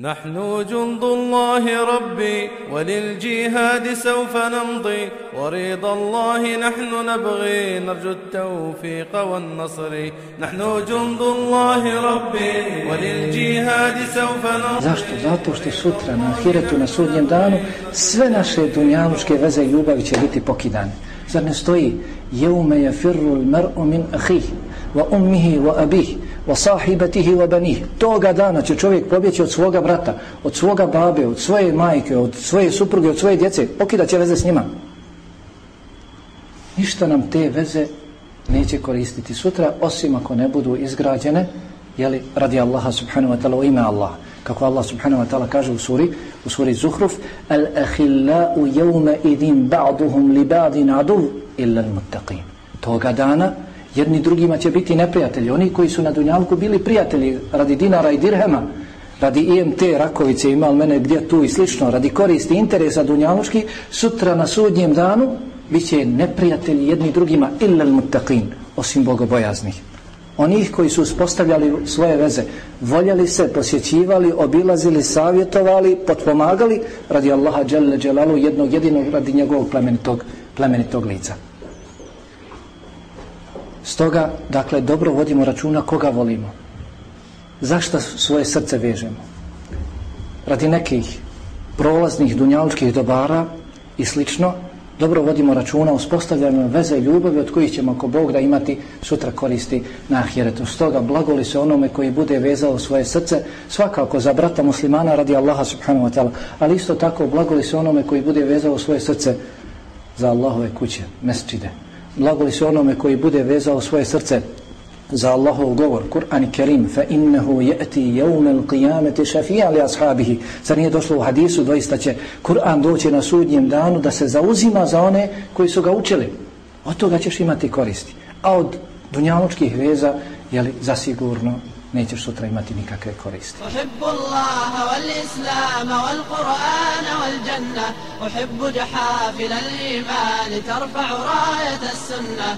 نحن جند الله ربي وللجهاد سوف نمضي ورضا الله نحن نبغي نرجو التوفيق والنصر نحن جند الله ربي وللجهاد سوف نمضي Zašto? Zato što sutra na ahiretu, na sudnjem danu, sve naše dunjaluške veze i ljubavi će biti pokidane. Zar ne stoji? Jeume je firru l-mar'u min ahih, wa ummihi, wa abih, wa sahibatihi, wa banih. Toga dana će čovjek pobjeći od svoga brata, od svoga babe, od svoje majke, od svoje supruge, od svoje djece. Okida će veze s njima. Ništa nam te veze neće koristiti sutra, osim ako ne budu izgrađene, jeli, radi Allaha subhanahu wa ta'ala, u ime Allaha. Kako Allah subhanahu wa ta'ala kaže u suri, u suri Zuhruf, Al-ahillau jevme idin ba'duhum li ba'din aduv illa al-muttaqin. Toga dana jedni drugima će biti neprijatelji. Oni koji su na Dunjalku bili prijatelji radi dinara i dirhema, radi IMT, Rakovice, imal mene gdje tu i slično, radi koristi interesa Dunjaluški, sutra na sudnjem danu bit će neprijatelji jedni drugima illa al-muttaqin, osim bogobojaznih. Onih koji su uspostavljali svoje veze, voljeli se, posjećivali, obilazili, savjetovali, potpomagali radi Allaha Đelle Đelalu jednog jedinog radi njegovog plemenitog, plemenitog lica. Stoga, dakle, dobro vodimo računa koga volimo. Zašto svoje srce vežemo? Radi nekih prolaznih dunjaličkih dobara i slično, dobro vodimo računa uspostavljamo veze i ljubavi od kojih ćemo ako Bog da imati sutra koristi na ahiretu. Stoga blagoli se onome koji bude vezao svoje srce svakako za brata muslimana radi Allaha subhanahu wa ta'ala, ali isto tako blagoli se onome koji bude vezao svoje srce za Allahove kuće, mesčide. Blagoli se onome koji bude vezao svoje srce za Allahov govor, Kur'an i Kerim, fa innehu je'ti jevmel qiyameti šafija li ashabihi. Zar nije došlo u hadisu, doista će Kur'an doći na sudnjem danu da se zauzima za one koji su ga učili. Od toga ćeš imati koristi. A od dunjalučkih veza, jeli, zasigurno nećeš sutra imati nikakve koristi. أحب الله والإسلام والقرآن والجنة أحب جحافل الإيمان ترفع راية السنة